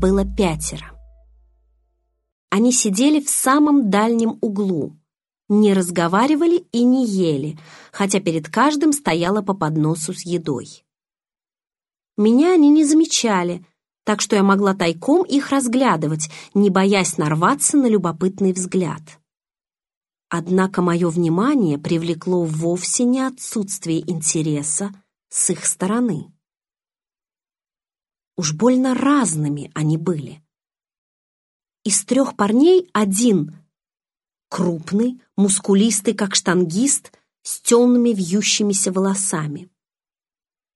было пятеро. Они сидели в самом дальнем углу, не разговаривали и не ели, хотя перед каждым стояла по подносу с едой. Меня они не замечали, так что я могла тайком их разглядывать, не боясь нарваться на любопытный взгляд. Однако мое внимание привлекло вовсе не отсутствие интереса с их стороны. Уж больно разными они были. Из трех парней один крупный, мускулистый, как штангист, с темными вьющимися волосами.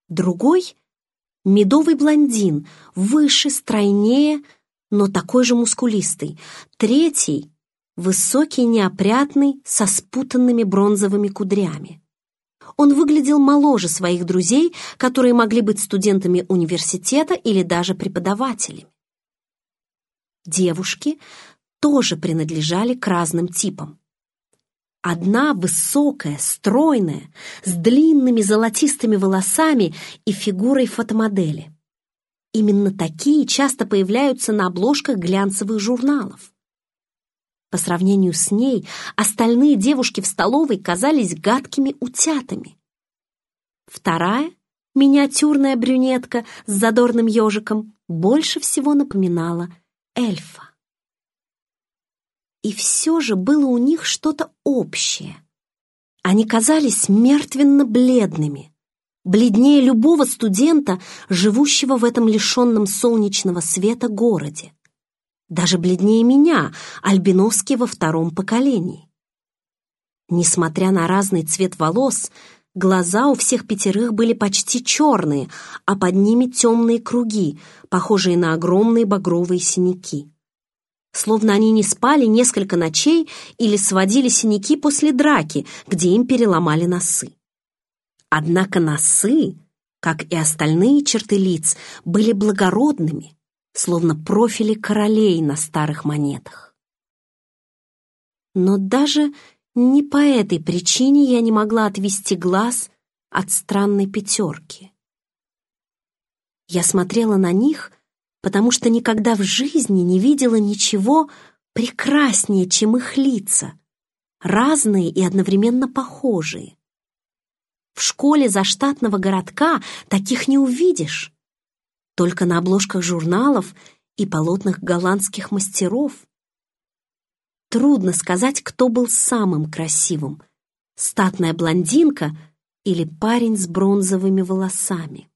Другой — медовый блондин, выше, стройнее, но такой же мускулистый. Третий — высокий, неопрятный, со спутанными бронзовыми кудрями. Он выглядел моложе своих друзей, которые могли быть студентами университета или даже преподавателями. Девушки тоже принадлежали к разным типам. Одна высокая, стройная, с длинными золотистыми волосами и фигурой фотомодели. Именно такие часто появляются на обложках глянцевых журналов. По сравнению с ней, остальные девушки в столовой казались гадкими утятами. Вторая, миниатюрная брюнетка с задорным ежиком, больше всего напоминала эльфа. И все же было у них что-то общее. Они казались мертвенно-бледными, бледнее любого студента, живущего в этом лишенном солнечного света городе даже бледнее меня, альбиновский во втором поколении. Несмотря на разный цвет волос, глаза у всех пятерых были почти черные, а под ними темные круги, похожие на огромные багровые синяки. Словно они не спали несколько ночей или сводили синяки после драки, где им переломали носы. Однако носы, как и остальные черты лиц, были благородными, словно профили королей на старых монетах. Но даже не по этой причине я не могла отвести глаз от странной пятерки. Я смотрела на них, потому что никогда в жизни не видела ничего прекраснее, чем их лица, разные и одновременно похожие. В школе заштатного городка таких не увидишь только на обложках журналов и полотнах голландских мастеров. Трудно сказать, кто был самым красивым — статная блондинка или парень с бронзовыми волосами.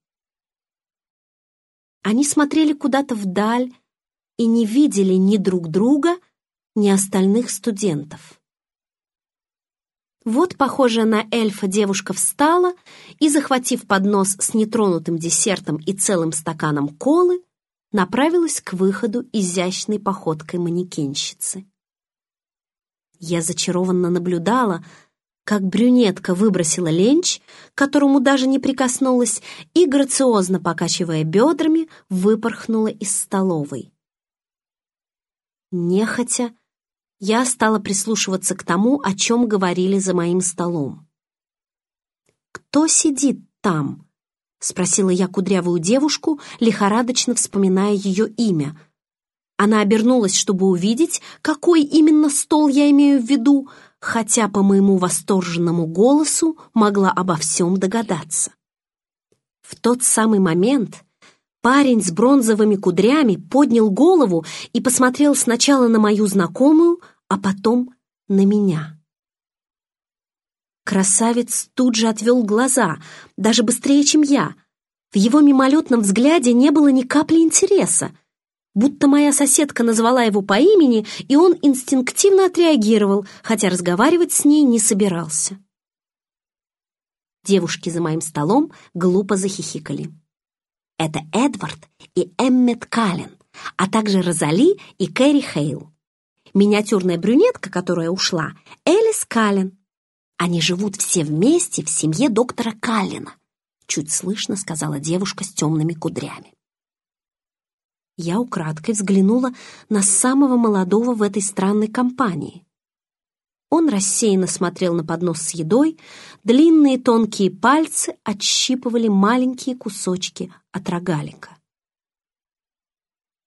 Они смотрели куда-то вдаль и не видели ни друг друга, ни остальных студентов. Вот, похожая на эльфа, девушка встала и, захватив поднос с нетронутым десертом и целым стаканом колы, направилась к выходу изящной походкой манекенщицы. Я зачарованно наблюдала, как брюнетка выбросила ленч, которому даже не прикоснулась, и, грациозно покачивая бедрами, выпорхнула из столовой. Нехотя, я стала прислушиваться к тому, о чем говорили за моим столом. «Кто сидит там?» — спросила я кудрявую девушку, лихорадочно вспоминая ее имя. Она обернулась, чтобы увидеть, какой именно стол я имею в виду, хотя по моему восторженному голосу могла обо всем догадаться. В тот самый момент Парень с бронзовыми кудрями поднял голову и посмотрел сначала на мою знакомую, а потом на меня. Красавец тут же отвел глаза, даже быстрее, чем я. В его мимолетном взгляде не было ни капли интереса, будто моя соседка назвала его по имени, и он инстинктивно отреагировал, хотя разговаривать с ней не собирался. Девушки за моим столом глупо захихикали. Это Эдвард и Эммет Каллен, а также Розали и Кэрри Хейл. Миниатюрная брюнетка, которая ушла, Элис Каллен. Они живут все вместе в семье доктора Каллена, чуть слышно сказала девушка с темными кудрями. Я украдкой взглянула на самого молодого в этой странной компании. Он рассеянно смотрел на поднос с едой, длинные тонкие пальцы отщипывали маленькие кусочки от рогалика.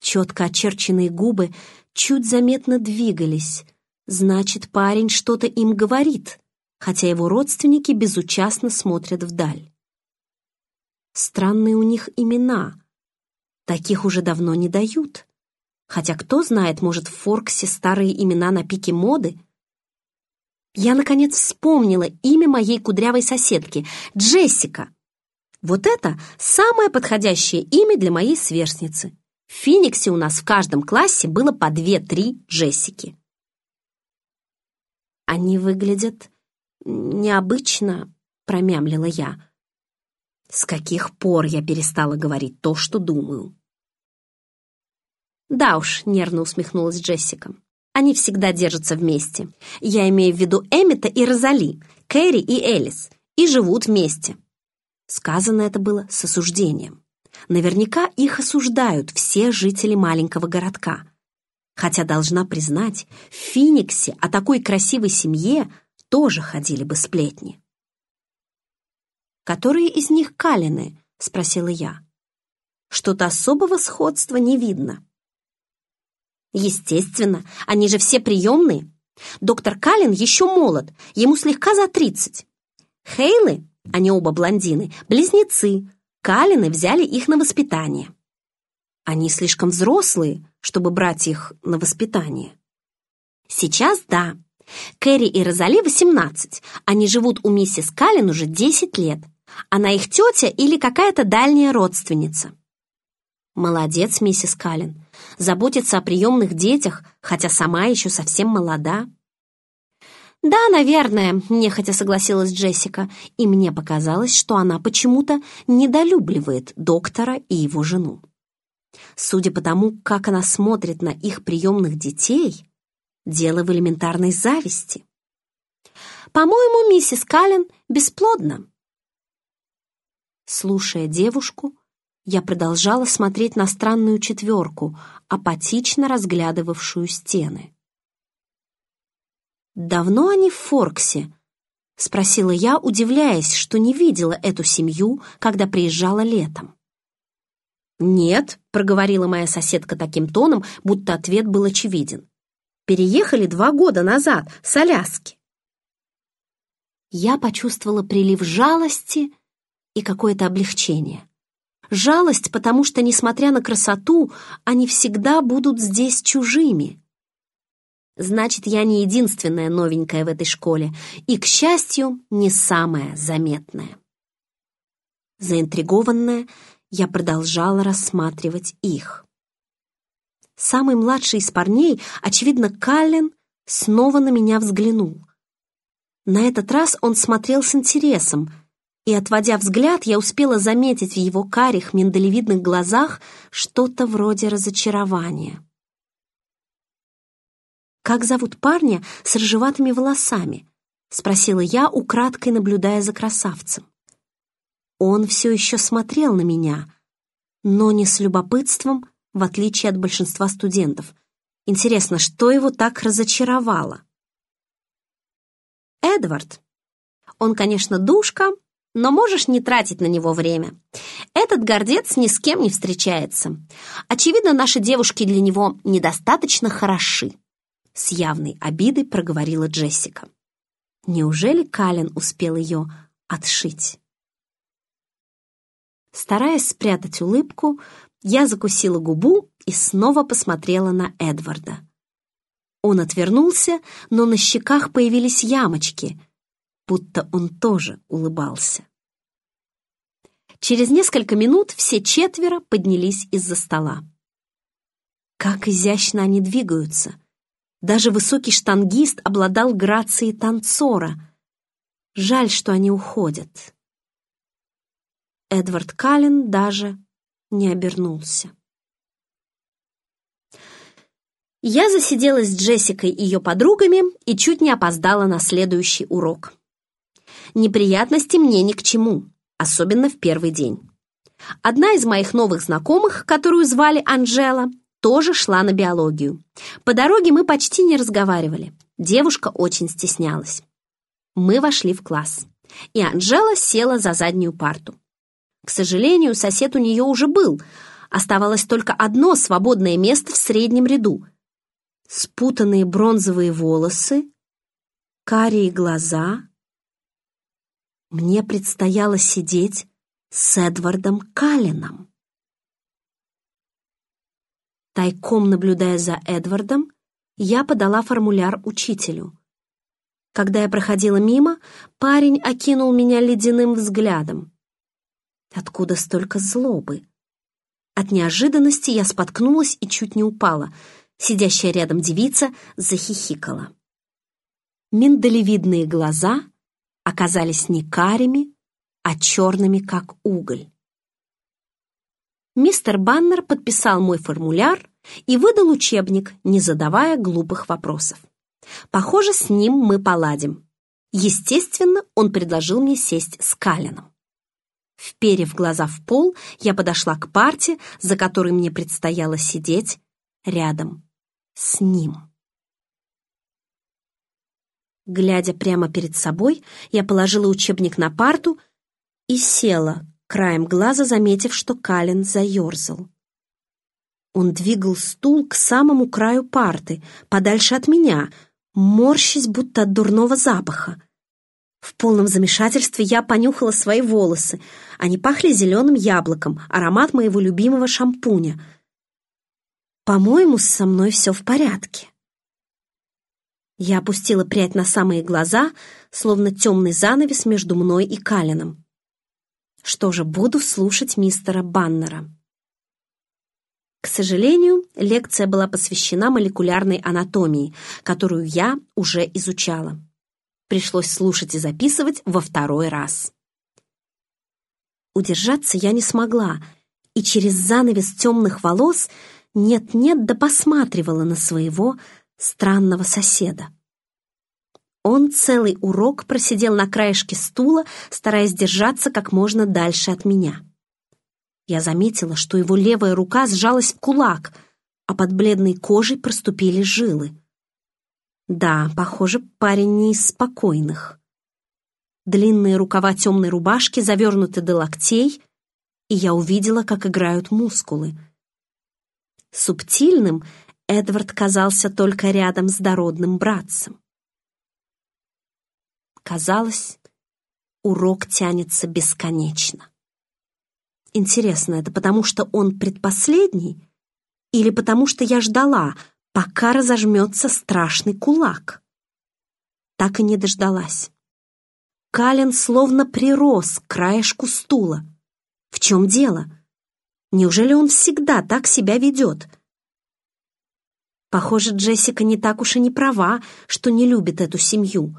Четко очерченные губы чуть заметно двигались. Значит, парень что-то им говорит, хотя его родственники безучастно смотрят вдаль. Странные у них имена. Таких уже давно не дают. Хотя кто знает, может, в Форксе старые имена на пике моды? Я, наконец, вспомнила имя моей кудрявой соседки — Джессика. Вот это самое подходящее имя для моей сверстницы. В Фениксе у нас в каждом классе было по две-три Джессики. Они выглядят необычно, промямлила я. С каких пор я перестала говорить то, что думаю? Да уж, нервно усмехнулась Джессика. Они всегда держатся вместе. Я имею в виду Эмита и Розали, Кэрри и Элис, и живут вместе. Сказано это было с осуждением. Наверняка их осуждают все жители маленького городка. Хотя, должна признать, в Финиксе о такой красивой семье тоже ходили бы сплетни. «Которые из них Калины?» — спросила я. «Что-то особого сходства не видно». «Естественно, они же все приемные. Доктор Калин еще молод, ему слегка за тридцать. Хейлы они оба блондины, близнецы. Калины взяли их на воспитание. Они слишком взрослые, чтобы брать их на воспитание. Сейчас да. Кэрри и Розали 18. Они живут у миссис Калин уже 10 лет. Она их тетя или какая-то дальняя родственница. Молодец, миссис Калин. Заботится о приемных детях, хотя сама еще совсем молода. «Да, наверное», — нехотя согласилась Джессика, и мне показалось, что она почему-то недолюбливает доктора и его жену. Судя по тому, как она смотрит на их приемных детей, дело в элементарной зависти. «По-моему, миссис Каллен бесплодна». Слушая девушку, я продолжала смотреть на странную четверку, апатично разглядывавшую стены. «Давно они в Форксе?» — спросила я, удивляясь, что не видела эту семью, когда приезжала летом. «Нет», — проговорила моя соседка таким тоном, будто ответ был очевиден. «Переехали два года назад, с Аляски». Я почувствовала прилив жалости и какое-то облегчение. Жалость, потому что, несмотря на красоту, они всегда будут здесь чужими. Значит, я не единственная новенькая в этой школе и, к счастью, не самая заметная. Заинтригованная, я продолжала рассматривать их. Самый младший из парней, очевидно, Каллен, снова на меня взглянул. На этот раз он смотрел с интересом, и, отводя взгляд, я успела заметить в его карих миндалевидных глазах что-то вроде разочарования. «Как зовут парня с рыжеватыми волосами?» — спросила я, украдкой наблюдая за красавцем. Он все еще смотрел на меня, но не с любопытством, в отличие от большинства студентов. Интересно, что его так разочаровало? Эдвард. Он, конечно, душка, но можешь не тратить на него время. Этот гордец ни с кем не встречается. Очевидно, наши девушки для него недостаточно хороши. С явной обидой проговорила Джессика. Неужели Кален успел ее отшить? Стараясь спрятать улыбку, я закусила губу и снова посмотрела на Эдварда. Он отвернулся, но на щеках появились ямочки, будто он тоже улыбался. Через несколько минут все четверо поднялись из-за стола. Как изящно они двигаются, даже высокий штангист обладал грацией танцора. Жаль, что они уходят. Эдвард Каллен даже не обернулся. Я засиделась с Джессикой и ее подругами и чуть не опоздала на следующий урок. Неприятности мне ни к чему, особенно в первый день. Одна из моих новых знакомых, которую звали Анжела, тоже шла на биологию. По дороге мы почти не разговаривали. Девушка очень стеснялась. Мы вошли в класс, и Анжела села за заднюю парту. К сожалению, сосед у нее уже был, Оставалось только одно свободное место в среднем ряду. Спутанные бронзовые волосы, карие глаза. Мне предстояло сидеть с Эдвардом Каллином. Тайком наблюдая за Эдвардом, я подала формуляр учителю. Когда я проходила мимо, парень окинул меня ледяным взглядом. Откуда столько злобы? От неожиданности я споткнулась и чуть не упала. Сидящая рядом девица захихикала. Миндалевидные глаза оказались не карими, а черными, как уголь. Мистер Баннер подписал мой формуляр и выдал учебник, не задавая глупых вопросов. Похоже, с ним мы поладим. Естественно, он предложил мне сесть с Калином. Вперев глаза в пол, я подошла к парте, за которой мне предстояло сидеть рядом с ним. Глядя прямо перед собой, я положила учебник на парту и села, краем глаза заметив, что Калин заерзал. Он двигал стул к самому краю парты, подальше от меня, морщись будто от дурного запаха. В полном замешательстве я понюхала свои волосы. Они пахли зеленым яблоком, аромат моего любимого шампуня. По-моему, со мной все в порядке. Я опустила прядь на самые глаза, словно темный занавес между мной и Калином. Что же, буду слушать мистера Баннера. К сожалению, лекция была посвящена молекулярной анатомии, которую я уже изучала. Пришлось слушать и записывать во второй раз. Удержаться я не смогла, и через занавес темных волос нет-нет да посматривала на своего странного соседа. Он целый урок просидел на краешке стула, стараясь держаться как можно дальше от меня. Я заметила, что его левая рука сжалась в кулак, а под бледной кожей проступили жилы. Да, похоже, парень не из спокойных. Длинные рукава темной рубашки завернуты до локтей, и я увидела, как играют мускулы. Субтильным Эдвард казался только рядом с дородным братцем. Казалось, урок тянется бесконечно. Интересно, это потому что он предпоследний или потому что я ждала, пока разожмется страшный кулак. Так и не дождалась. Калин словно прирос к краешку стула. В чем дело? Неужели он всегда так себя ведет? Похоже, Джессика не так уж и не права, что не любит эту семью.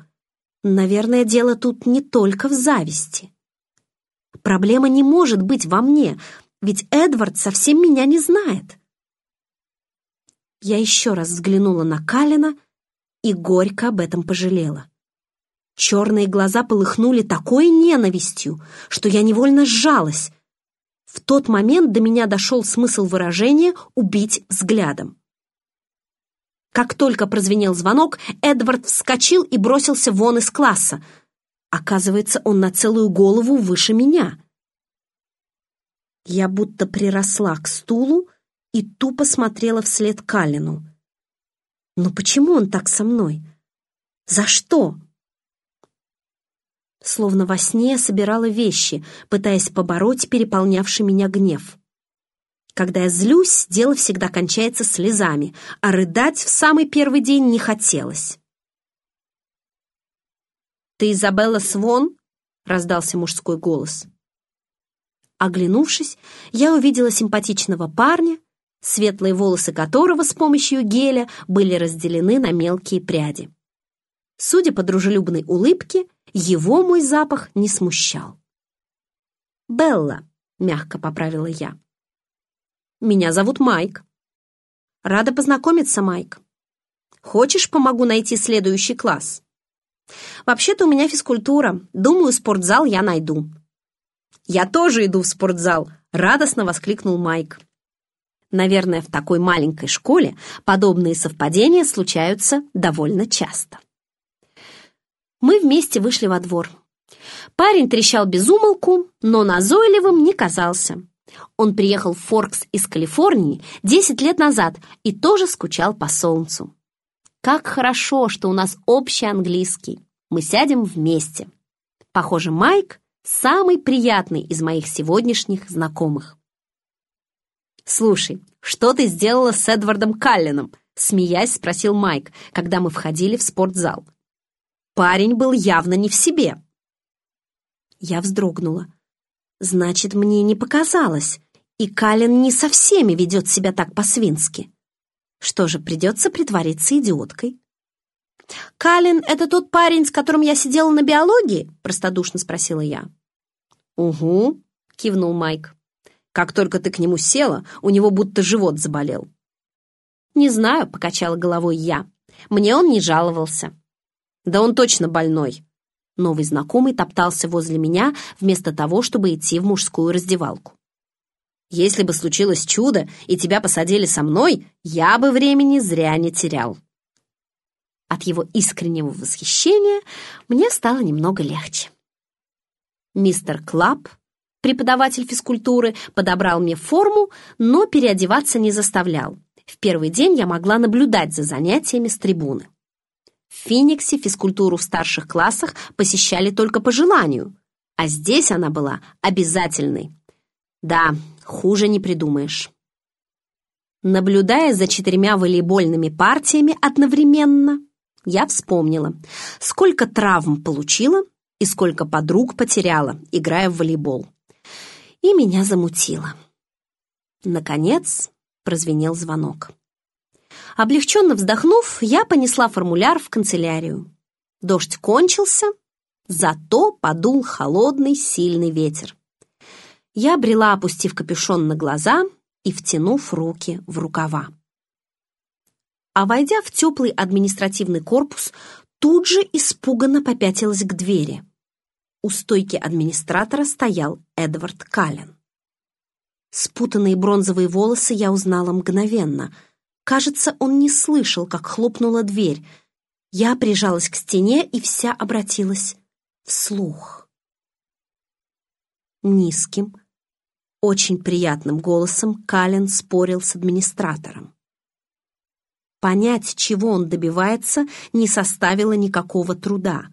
Наверное, дело тут не только в зависти. Проблема не может быть во мне, ведь Эдвард совсем меня не знает. Я еще раз взглянула на Калина и горько об этом пожалела. Черные глаза полыхнули такой ненавистью, что я невольно сжалась. В тот момент до меня дошел смысл выражения «убить взглядом». Как только прозвенел звонок, Эдвард вскочил и бросился вон из класса. Оказывается, он на целую голову выше меня. Я будто приросла к стулу и тупо смотрела вслед Калину. Но почему он так со мной? За что? Словно во сне я собирала вещи, пытаясь побороть переполнявший меня гнев. Когда я злюсь, дело всегда кончается слезами, а рыдать в самый первый день не хотелось. «Ты Изабелла Свон?» — раздался мужской голос. Оглянувшись, я увидела симпатичного парня, светлые волосы которого с помощью геля были разделены на мелкие пряди. Судя по дружелюбной улыбке, его мой запах не смущал. «Белла», — мягко поправила я. «Меня зовут Майк». «Рада познакомиться, Майк. Хочешь, помогу найти следующий класс?» «Вообще-то у меня физкультура. Думаю, спортзал я найду». «Я тоже иду в спортзал», — радостно воскликнул Майк. Наверное, в такой маленькой школе подобные совпадения случаются довольно часто. Мы вместе вышли во двор. Парень трещал без умолку, но назойливым не казался. Он приехал в Форкс из Калифорнии 10 лет назад и тоже скучал по солнцу. Как хорошо, что у нас общий английский. Мы сядем вместе. Похоже, Майк самый приятный из моих сегодняшних знакомых. «Слушай, что ты сделала с Эдвардом Каллином?» смеясь спросил Майк, когда мы входили в спортзал. Парень был явно не в себе. Я вздрогнула. Значит, мне не показалось, и Калин не со всеми ведет себя так по-свински. Что же, придется притвориться идиоткой. «Калин — это тот парень, с которым я сидела на биологии?» — простодушно спросила я. «Угу», — кивнул Майк. «Как только ты к нему села, у него будто живот заболел». «Не знаю», — покачала головой я. «Мне он не жаловался». «Да он точно больной». Новый знакомый топтался возле меня вместо того, чтобы идти в мужскую раздевалку. «Если бы случилось чудо, и тебя посадили со мной, я бы времени зря не терял». От его искреннего восхищения мне стало немного легче. Мистер Клаб, преподаватель физкультуры, подобрал мне форму, но переодеваться не заставлял. В первый день я могла наблюдать за занятиями с трибуны. В Фениксе физкультуру в старших классах посещали только по желанию, а здесь она была обязательной. Да, хуже не придумаешь. Наблюдая за четырьмя волейбольными партиями одновременно, я вспомнила, сколько травм получила и сколько подруг потеряла, играя в волейбол. И меня замутило. Наконец, прозвенел звонок. Облегченно вздохнув, я понесла формуляр в канцелярию. Дождь кончился, зато подул холодный сильный ветер. Я брела, опустив капюшон на глаза и втянув руки в рукава. А войдя в теплый административный корпус, тут же испуганно попятилась к двери. У стойки администратора стоял Эдвард Каллен. Спутанные бронзовые волосы я узнала мгновенно. Кажется, он не слышал, как хлопнула дверь. Я прижалась к стене и вся обратилась вслух. Низким, очень приятным голосом Кален спорил с администратором. Понять, чего он добивается, не составило никакого труда.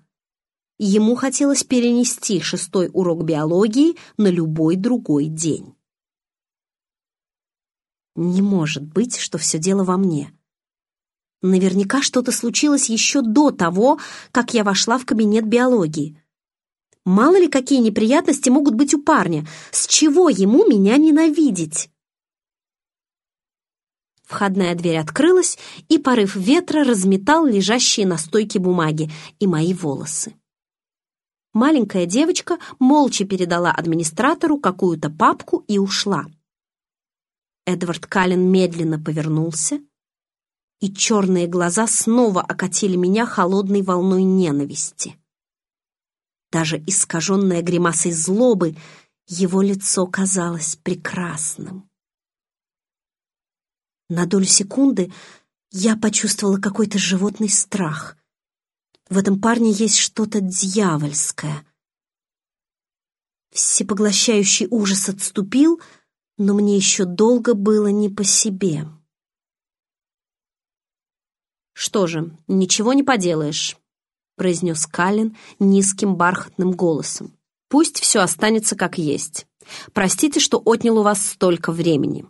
Ему хотелось перенести шестой урок биологии на любой другой день. Не может быть, что все дело во мне. Наверняка что-то случилось еще до того, как я вошла в кабинет биологии. Мало ли какие неприятности могут быть у парня. С чего ему меня ненавидеть? Входная дверь открылась, и порыв ветра разметал лежащие на стойке бумаги и мои волосы. Маленькая девочка молча передала администратору какую-то папку и ушла. Эдвард Каллен медленно повернулся, и черные глаза снова окатили меня холодной волной ненависти. Даже искаженное гримасой злобы, его лицо казалось прекрасным. На долю секунды я почувствовала какой-то животный страх. В этом парне есть что-то дьявольское. Всепоглощающий ужас отступил — но мне еще долго было не по себе. «Что же, ничего не поделаешь», — произнес Калин низким бархатным голосом. «Пусть все останется как есть. Простите, что отнял у вас столько времени».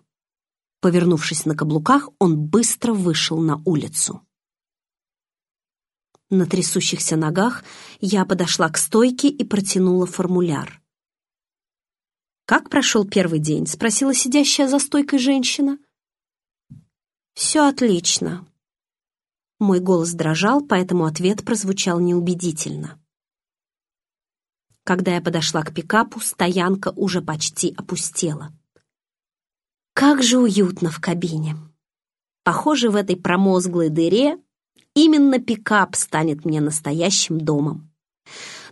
Повернувшись на каблуках, он быстро вышел на улицу. На трясущихся ногах я подошла к стойке и протянула формуляр. «Как прошел первый день?» — спросила сидящая за стойкой женщина. «Все отлично». Мой голос дрожал, поэтому ответ прозвучал неубедительно. Когда я подошла к пикапу, стоянка уже почти опустела. Как же уютно в кабине. Похоже, в этой промозглой дыре именно пикап станет мне настоящим домом.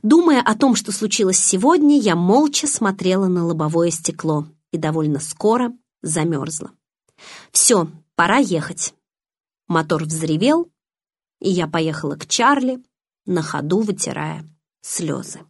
Думая о том, что случилось сегодня, я молча смотрела на лобовое стекло и довольно скоро замерзла. «Все, пора ехать». Мотор взревел, и я поехала к Чарли, на ходу вытирая слезы.